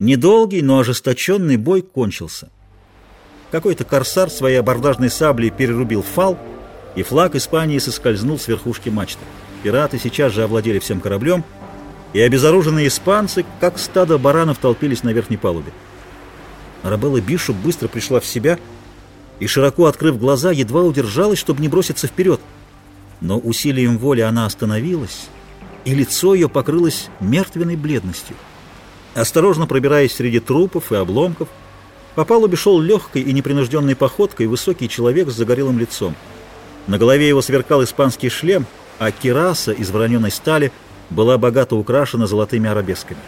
Недолгий, но ожесточенный бой кончился. Какой-то корсар своей абордажной саблей перерубил фал, и флаг Испании соскользнул с верхушки мачты. Пираты сейчас же овладели всем кораблем, и обезоруженные испанцы, как стадо баранов, толпились на верхней палубе. Арабелла Бишоп быстро пришла в себя и, широко открыв глаза, едва удержалась, чтобы не броситься вперед. Но усилием воли она остановилась, и лицо ее покрылось мертвенной бледностью. Осторожно пробираясь среди трупов и обломков, по палубе шел легкой и непринужденной походкой высокий человек с загорелым лицом. На голове его сверкал испанский шлем, а кираса из вороненой стали была богато украшена золотыми арабесками.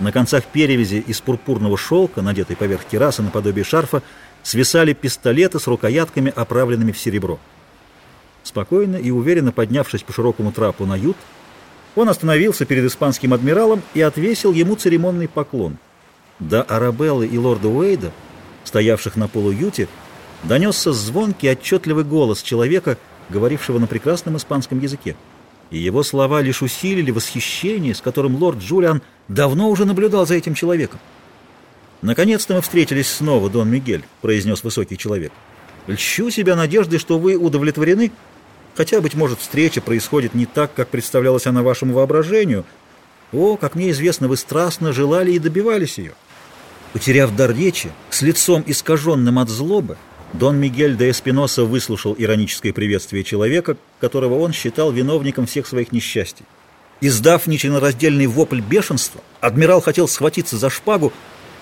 На концах перевязи из пурпурного шелка, надетой поверх кирасы наподобие шарфа, свисали пистолеты с рукоятками, оправленными в серебро. Спокойно и уверенно поднявшись по широкому трапу на ют, он остановился перед испанским адмиралом и отвесил ему церемонный поклон. До Арабеллы и лорда Уэйда, стоявших на полу юте, донесся звонкий отчетливый голос человека, говорившего на прекрасном испанском языке. И его слова лишь усилили восхищение, с которым лорд Джулиан давно уже наблюдал за этим человеком. «Наконец-то мы встретились снова, Дон Мигель», — произнес высокий человек. «Льщу себя надеждой, что вы удовлетворены, хотя, быть может, встреча происходит не так, как представлялась она вашему воображению. О, как мне известно, вы страстно желали и добивались ее». Потеряв дар речи, с лицом искаженным от злобы, Дон Мигель де Эспиноса выслушал ироническое приветствие человека, которого он считал виновником всех своих несчастий. Издав нечленораздельный вопль бешенства, адмирал хотел схватиться за шпагу,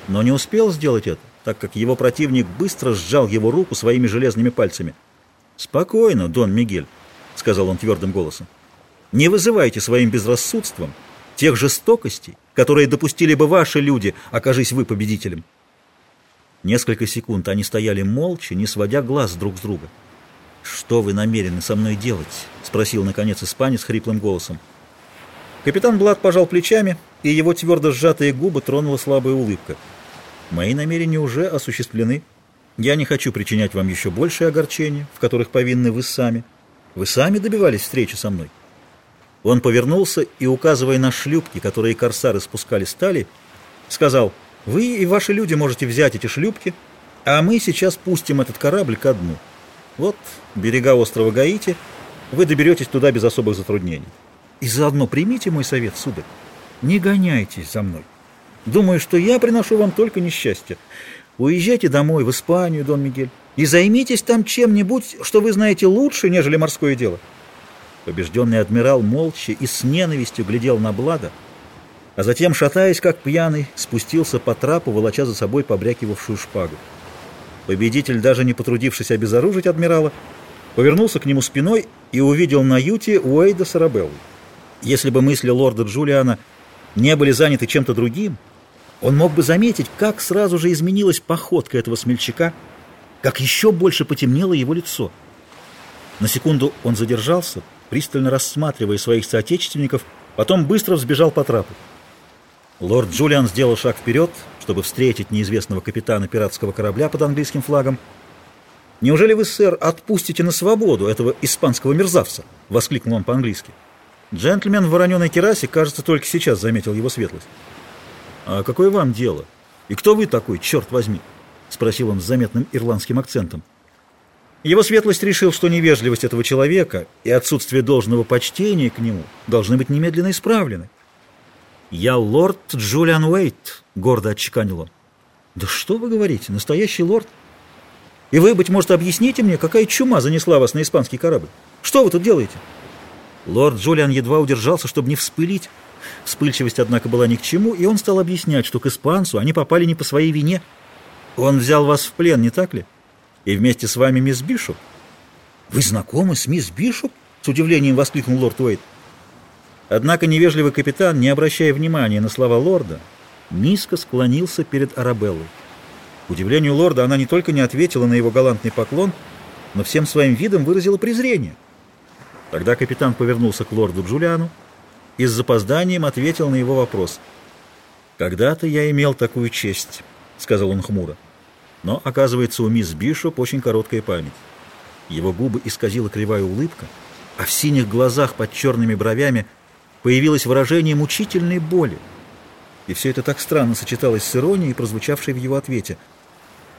но не успел сделать это, так как его противник быстро сжал его руку своими железными пальцами. «Спокойно, Дон Мигель», — сказал он твердым голосом. «Не вызывайте своим безрассудством тех жестокостей, которые допустили бы ваши люди, окажись вы победителем». Несколько секунд они стояли молча, не сводя глаз друг с друга. «Что вы намерены со мной делать?» — спросил, наконец, испанец хриплым голосом. Капитан Блад пожал плечами, и его твердо сжатые губы тронула слабая улыбка. «Мои намерения уже осуществлены. Я не хочу причинять вам еще большее огорчение, в которых повинны вы сами. Вы сами добивались встречи со мной». Он повернулся и, указывая на шлюпки, которые корсары спускали стали, сказал — вы и ваши люди можете взять эти шлюпки, а мы сейчас пустим этот корабль ко дну. Вот берега острова Гаити, вы доберетесь туда без особых затруднений. И заодно примите мой совет, сударь. Не гоняйтесь за мной. Думаю, что я приношу вам только несчастье. Уезжайте домой, в Испанию, Дон Мигель, и займитесь там чем-нибудь, что вы знаете лучше, нежели морское дело. Побежденный адмирал молча и с ненавистью глядел на Блада, а затем, шатаясь как пьяный, спустился по трапу, волоча за собой побрякивавшую шпагу. Победитель, даже не потрудившись обезоружить адмирала, повернулся к нему спиной и увидел на юте Уэйда Сарабеллу. Если бы мысли лорда Джулиана не были заняты чем-то другим, он мог бы заметить, как сразу же изменилась походка этого смельчака, как еще больше потемнело его лицо. На секунду он задержался, пристально рассматривая своих соотечественников, потом быстро взбежал по трапу. Лорд Джулиан сделал шаг вперед, чтобы встретить неизвестного капитана пиратского корабля под английским флагом. «Неужели вы, сэр, отпустите на свободу этого испанского мерзавца?» — воскликнул он по-английски. Джентльмен в вороненой керасе, кажется, только сейчас заметил его светлость. «А какое вам дело? И кто вы такой, черт возьми?» — спросил он с заметным ирландским акцентом. Его светлость решил, что невежливость этого человека и отсутствие должного почтения к нему должны быть немедленно исправлены. «Я лорд Джулиан Уэйт», — гордо отчеканил он. «Да что вы говорите, настоящий лорд? И вы, быть может, объясните мне, какая чума занесла вас на испанский корабль? Что вы тут делаете?» Лорд Джулиан едва удержался, чтобы не вспылить. Вспыльчивость, однако, была ни к чему, и он стал объяснять, что к испанцу они попали не по своей вине. Он взял вас в плен, не так ли? И вместе с вами мисс Бишоп. «Вы знакомы с мисс Бишоп?» — с удивлением воскликнул лорд Уэйт. Однако невежливый капитан, не обращая внимания на слова лорда, низко склонился перед Арабеллой. К удивлению лорда, она не только не ответила на его галантный поклон, но всем своим видом выразила презрение. Тогда капитан повернулся к лорду Джулиану и с запозданием ответил на его вопрос. «Когда-то я имел такую честь», — сказал он хмуро. Но, оказывается, у мисс Бишоп очень короткая память. Его губы исказила кривая улыбка, а в синих глазах под черными бровями — появилось выражение мучительной боли. И все это так странно сочеталось с иронией, прозвучавшей в его ответе.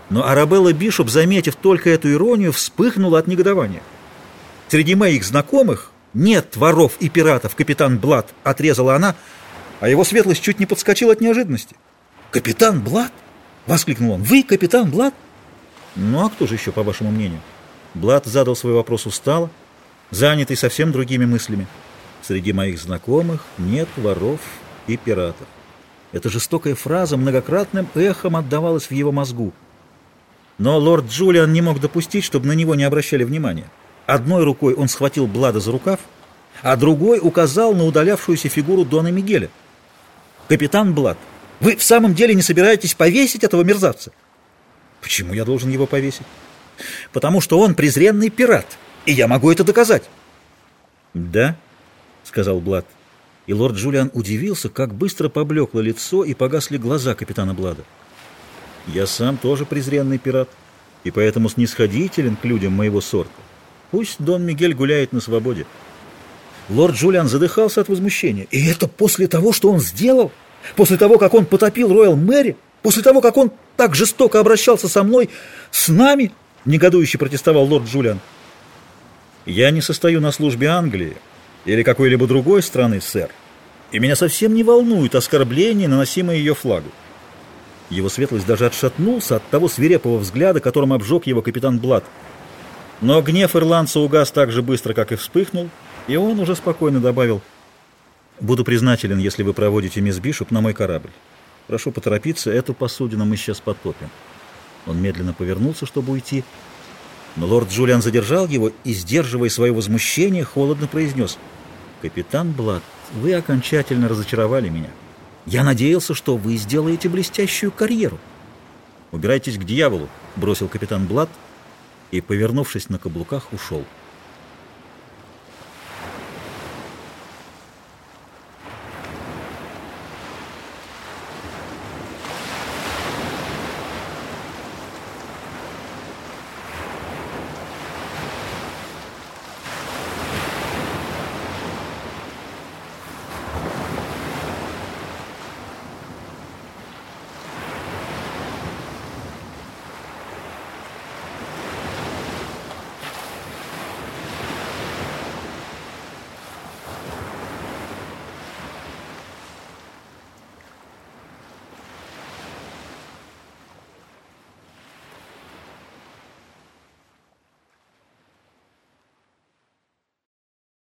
Но Арабелла Бишоп, заметив только эту иронию, вспыхнула от негодования. «Среди моих знакомых нет воров и пиратов, капитан Блад», — отрезала она, а его светлость чуть не подскочил от неожиданности. «Капитан Блад?» — воскликнул он. «Вы капитан Блад?» «Ну а кто же еще, по вашему мнению?» Блад задал свой вопрос устало, занятый совсем другими мыслями. «Среди моих знакомых нет воров и пиратов». Эта жестокая фраза многократным эхом отдавалась в его мозгу. Но лорд Джулиан не мог допустить, чтобы на него не обращали внимания. Одной рукой он схватил Блада за рукав, а другой указал на удалявшуюся фигуру Дона Мигеля. «Капитан Блад, вы в самом деле не собираетесь повесить этого мерзавца?» «Почему я должен его повесить?» «Потому что он презренный пират, и я могу это доказать». «Да?» — сказал Блад. И лорд Джулиан удивился, как быстро поблекло лицо и погасли глаза капитана Блада. «Я сам тоже презренный пират, и поэтому снисходителен к людям моего сорта. Пусть Дон Мигель гуляет на свободе». Лорд Джулиан задыхался от возмущения. «И это после того, что он сделал? После того, как он потопил Роyal Мэри? После того, как он так жестоко обращался со мной, с нами?» Негодующе протестовал лорд Джулиан. «Я не состою на службе Англии, или какой-либо другой страны, сэр, и меня совсем не волнуют оскорбления, наносимые ее флагу. Его светлость даже отшатнулся от того свирепого взгляда, которым обжег его капитан Блад. Но гнев ирландца угас так же быстро, как и вспыхнул, и он уже спокойно добавил, «Буду признателен, если вы проводите мисс Бишоп на мой корабль. Прошу поторопиться, эту посудину мы сейчас потопим». Он медленно повернулся, чтобы уйти, но лорд Джулиан задержал его и, сдерживая свое возмущение, холодно произнес — «Капитан Блад, вы окончательно разочаровали меня. Я надеялся, что вы сделаете блестящую карьеру». «Убирайтесь к дьяволу», — бросил капитан Блад и, повернувшись на каблуках, ушел.